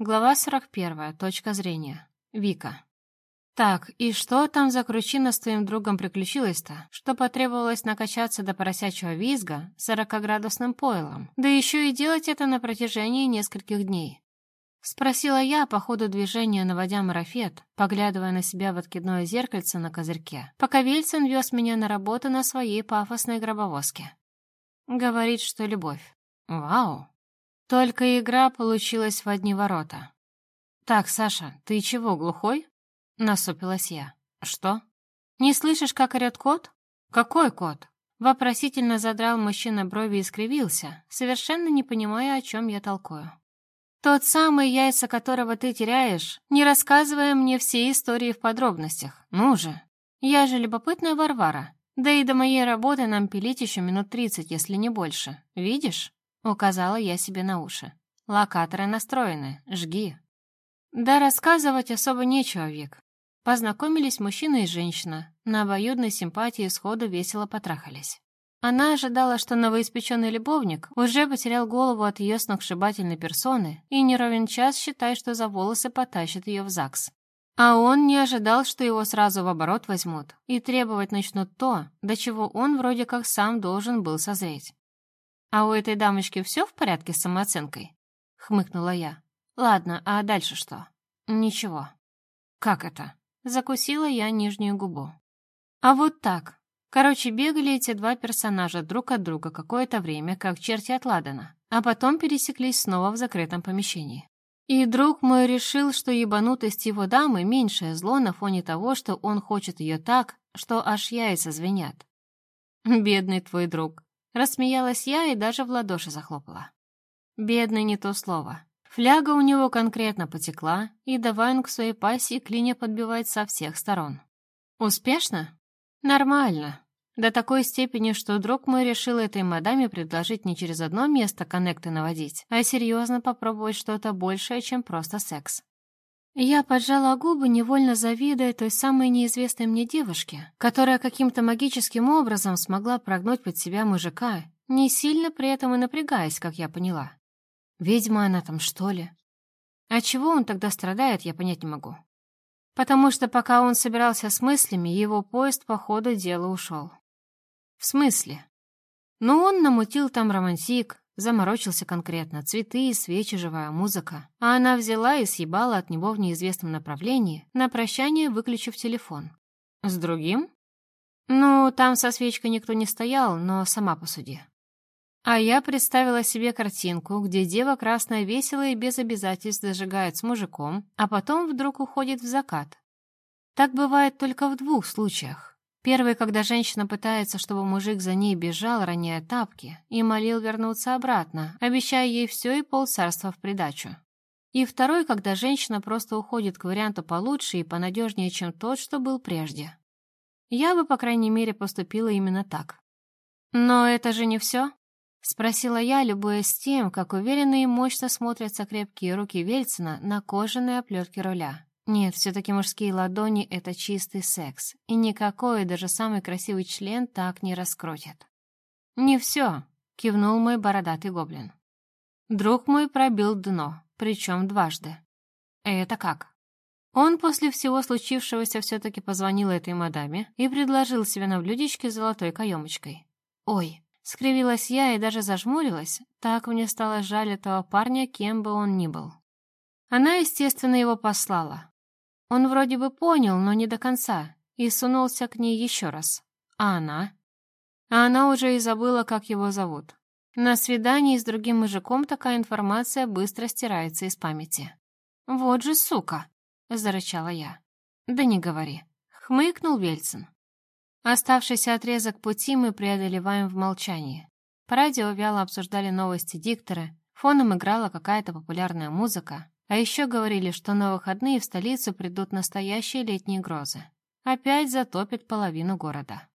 Глава 41. Точка зрения. Вика. Так, и что там за кручина с твоим другом приключилось-то, что потребовалось накачаться до поросячьего визга сорокоградусным пойлом, да еще и делать это на протяжении нескольких дней? Спросила я по ходу движения, наводя марафет, поглядывая на себя в откидное зеркальце на козырьке, пока Вельцин вез меня на работу на своей пафосной гробовозке. Говорит, что любовь. Вау! Только игра получилась в одни ворота. «Так, Саша, ты чего, глухой?» Насупилась я. «Что? Не слышишь, как орёт кот?» «Какой кот?» Вопросительно задрал мужчина брови и скривился, совершенно не понимая, о чем я толкую. «Тот самый, яйца которого ты теряешь, не рассказывая мне все истории в подробностях. Ну же! Я же любопытная Варвара. Да и до моей работы нам пилить еще минут тридцать, если не больше. Видишь?» Указала я себе на уши. «Локаторы настроены. Жги». Да рассказывать особо нечего, Вик. Познакомились мужчина и женщина, на обоюдной симпатии сходу весело потрахались. Она ожидала, что новоиспеченный любовник уже потерял голову от ее сногсшибательной персоны и не ровен час считай, что за волосы потащит ее в ЗАГС. А он не ожидал, что его сразу в оборот возьмут и требовать начнут то, до чего он вроде как сам должен был созреть. «А у этой дамочки все в порядке с самооценкой?» — хмыкнула я. «Ладно, а дальше что?» «Ничего». «Как это?» Закусила я нижнюю губу. А вот так. Короче, бегали эти два персонажа друг от друга какое-то время, как черти от Ладана, а потом пересеклись снова в закрытом помещении. И друг мой решил, что ебанутость его дамы — меньшее зло на фоне того, что он хочет ее так, что аж яйца звенят. «Бедный твой друг», — рассмеялась я и даже в ладоши захлопала. «Бедный не то слово. Фляга у него конкретно потекла, и давай он к своей пассии клинья подбивать со всех сторон. Успешно? Нормально. До такой степени, что друг мой решил этой мадаме предложить не через одно место коннекты наводить, а серьезно попробовать что-то большее, чем просто секс. Я поджала губы, невольно завидуя той самой неизвестной мне девушке, которая каким-то магическим образом смогла прогнуть под себя мужика, не сильно при этом и напрягаясь, как я поняла. Ведьма она там, что ли? А чего он тогда страдает, я понять не могу. Потому что пока он собирался с мыслями, его поезд по ходу дела ушел. В смысле? Ну, он намутил там романтик, заморочился конкретно, цветы, свечи, живая музыка. А она взяла и съебала от него в неизвестном направлении, на прощание выключив телефон. С другим? Ну, там со свечкой никто не стоял, но сама посуди. А я представила себе картинку, где дева красная весело и без обязательств зажигает с мужиком, а потом вдруг уходит в закат. Так бывает только в двух случаях. Первый, когда женщина пытается, чтобы мужик за ней бежал, роняя тапки, и молил вернуться обратно, обещая ей все и полцарства в придачу. И второй, когда женщина просто уходит к варианту получше и понадежнее, чем тот, что был прежде. Я бы, по крайней мере, поступила именно так. Но это же не все. Спросила я, любуясь тем, как уверенно и мощно смотрятся крепкие руки Вельцина на кожаные оплетки руля. Нет, все-таки мужские ладони — это чистый секс, и никакой, даже самый красивый член так не раскрутит. «Не все», — кивнул мой бородатый гоблин. Друг мой пробил дно, причем дважды. «Это как?» Он после всего случившегося все-таки позвонил этой мадаме и предложил себе на блюдечке с золотой каемочкой. «Ой, Скривилась я и даже зажмурилась, так мне стало жаль этого парня, кем бы он ни был. Она, естественно, его послала. Он вроде бы понял, но не до конца, и сунулся к ней еще раз. А она? А она уже и забыла, как его зовут. На свидании с другим мужиком такая информация быстро стирается из памяти. «Вот же сука!» — зарычала я. «Да не говори», — хмыкнул Вельцин. Оставшийся отрезок пути мы преодолеваем в молчании. По радио вяло обсуждали новости диктора, фоном играла какая-то популярная музыка, а еще говорили, что на выходные в столицу придут настоящие летние грозы. Опять затопит половину города.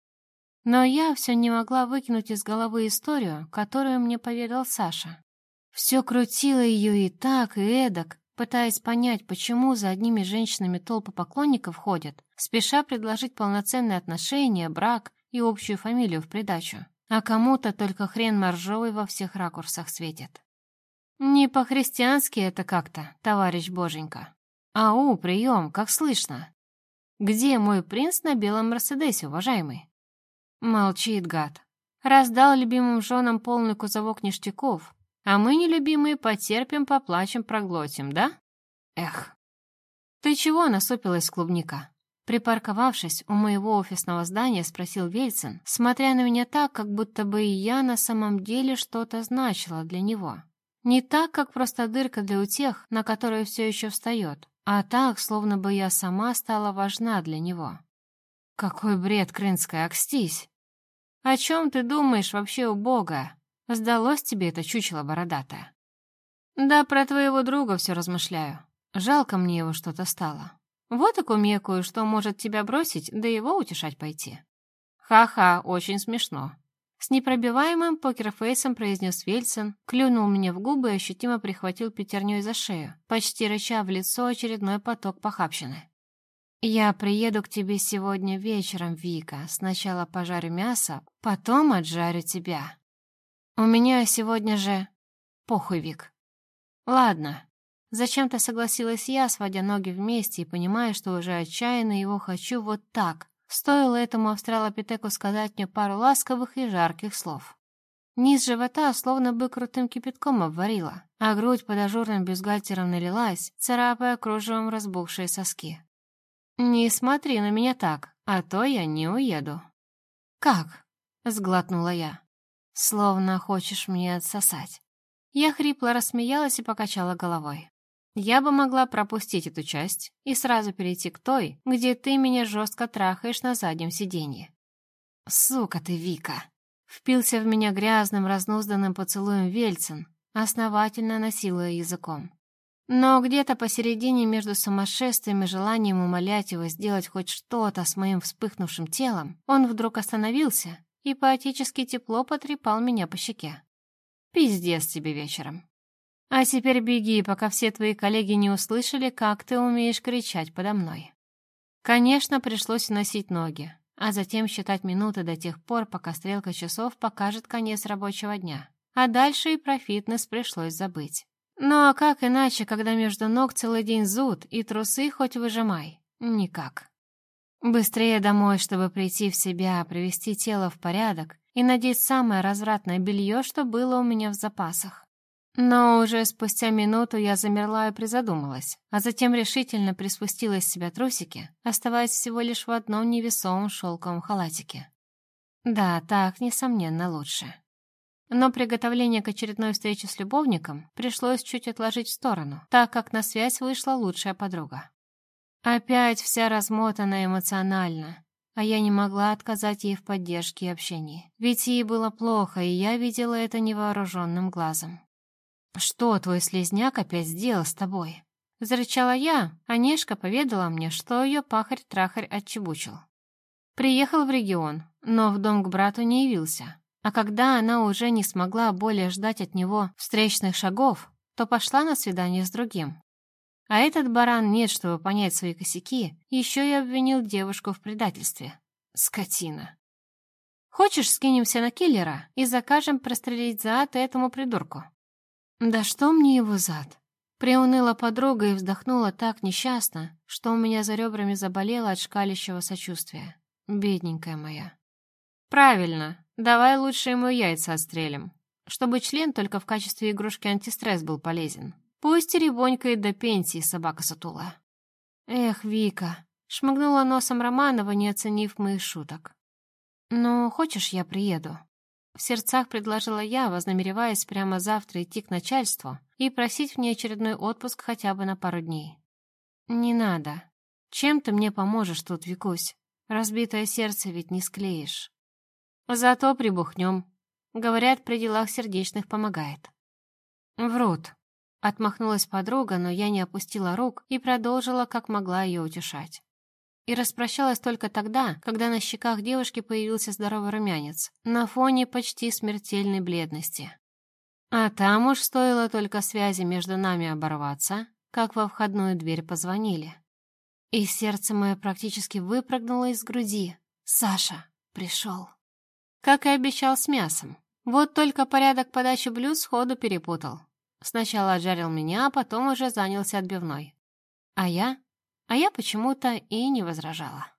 Но я все не могла выкинуть из головы историю, которую мне поведал Саша. Все крутило ее и так, и эдак, пытаясь понять, почему за одними женщинами толпы поклонников ходят, спеша предложить полноценные отношения, брак и общую фамилию в придачу. А кому-то только хрен моржовый во всех ракурсах светит. Не по-христиански это как-то, товарищ Боженька. Ау, прием, как слышно. Где мой принц на белом Мерседесе, уважаемый? Молчит гад. Раздал любимым женам полный кузовок ништяков, а мы, нелюбимые, потерпим, поплачем, проглотим, да? Эх. Ты чего насупилась, клубника? Припарковавшись у моего офисного здания, спросил Вельцин, смотря на меня так, как будто бы и я на самом деле что-то значила для него. Не так, как просто дырка для утех, на которую все еще встает, а так, словно бы я сама стала важна для него. Какой бред, Крынская, окстись! О чем ты думаешь вообще, у? Сдалось тебе это чучело бородатое? Да про твоего друга все размышляю. Жалко мне его что-то стало. Вот и кумекаю, что может тебя бросить, да его утешать пойти. Ха-ха, очень смешно. С непробиваемым покерфейсом произнес Вельсон, клюнул мне в губы и ощутимо прихватил пятерней за шею, почти рыча в лицо очередной поток похабщины. «Я приеду к тебе сегодня вечером, Вика. Сначала пожарю мясо, потом отжарю тебя. У меня сегодня же... Похуй, Вик. Ладно, Зачем-то согласилась я, сводя ноги вместе и понимая, что уже отчаянно его хочу вот так. Стоило этому австралопитеку сказать мне пару ласковых и жарких слов. Низ живота словно бы крутым кипятком обварила, а грудь под ажурным бюстгальтером налилась, царапая кружевом разбухшие соски. «Не смотри на меня так, а то я не уеду». «Как?» — сглотнула я. «Словно хочешь мне отсосать». Я хрипло рассмеялась и покачала головой. Я бы могла пропустить эту часть и сразу перейти к той, где ты меня жестко трахаешь на заднем сиденье. Сука ты, Вика! Впился в меня грязным, разнузданным поцелуем Вельцин, основательно насилуя языком. Но где-то посередине между сумасшествием и желанием умолять его сделать хоть что-то с моим вспыхнувшим телом, он вдруг остановился и поотечески тепло потрепал меня по щеке. «Пиздец тебе вечером. А теперь беги, пока все твои коллеги не услышали, как ты умеешь кричать подо мной. Конечно, пришлось носить ноги, а затем считать минуты до тех пор, пока стрелка часов покажет конец рабочего дня. А дальше и про фитнес пришлось забыть. Ну а как иначе, когда между ног целый день зуд и трусы хоть выжимай? Никак. Быстрее домой, чтобы прийти в себя, привести тело в порядок и надеть самое развратное белье, что было у меня в запасах. Но уже спустя минуту я замерла и призадумалась, а затем решительно приспустила из себя трусики, оставаясь всего лишь в одном невесомом шелковом халатике. Да, так, несомненно, лучше. Но приготовление к очередной встрече с любовником пришлось чуть отложить в сторону, так как на связь вышла лучшая подруга. Опять вся размотанная эмоционально, а я не могла отказать ей в поддержке и общении. Ведь ей было плохо, и я видела это невооруженным глазом. «Что твой слезняк опять сделал с тобой?» Зарычала я, а Нешка поведала мне, что ее пахарь-трахарь отчебучил. Приехал в регион, но в дом к брату не явился. А когда она уже не смогла более ждать от него встречных шагов, то пошла на свидание с другим. А этот баран нет, чтобы понять свои косяки, еще и обвинил девушку в предательстве. Скотина. Хочешь, скинемся на киллера и закажем прострелить зад этому придурку? «Да что мне его зад?» Приуныла подруга и вздохнула так несчастно, что у меня за ребрами заболело от шкалящего сочувствия. Бедненькая моя. «Правильно. Давай лучше ему яйца отстрелим. Чтобы член только в качестве игрушки антистресс был полезен. Пусть ребонькает до пенсии собака сутула». «Эх, Вика!» — шмыгнула носом Романова, не оценив моих шуток. «Ну, хочешь, я приеду?» В сердцах предложила я, вознамереваясь прямо завтра идти к начальству и просить внеочередной отпуск хотя бы на пару дней. «Не надо. Чем ты мне поможешь тут, Викусь? Разбитое сердце ведь не склеишь. Зато прибухнем. Говорят, при делах сердечных помогает». «Врут», — отмахнулась подруга, но я не опустила рук и продолжила, как могла ее утешать и распрощалась только тогда, когда на щеках девушки появился здоровый румянец, на фоне почти смертельной бледности. А там уж стоило только связи между нами оборваться, как во входную дверь позвонили. И сердце мое практически выпрыгнуло из груди. Саша пришел. Как и обещал с мясом. Вот только порядок подачи блюд сходу перепутал. Сначала отжарил меня, а потом уже занялся отбивной. А я? А я почему-то и не возражала.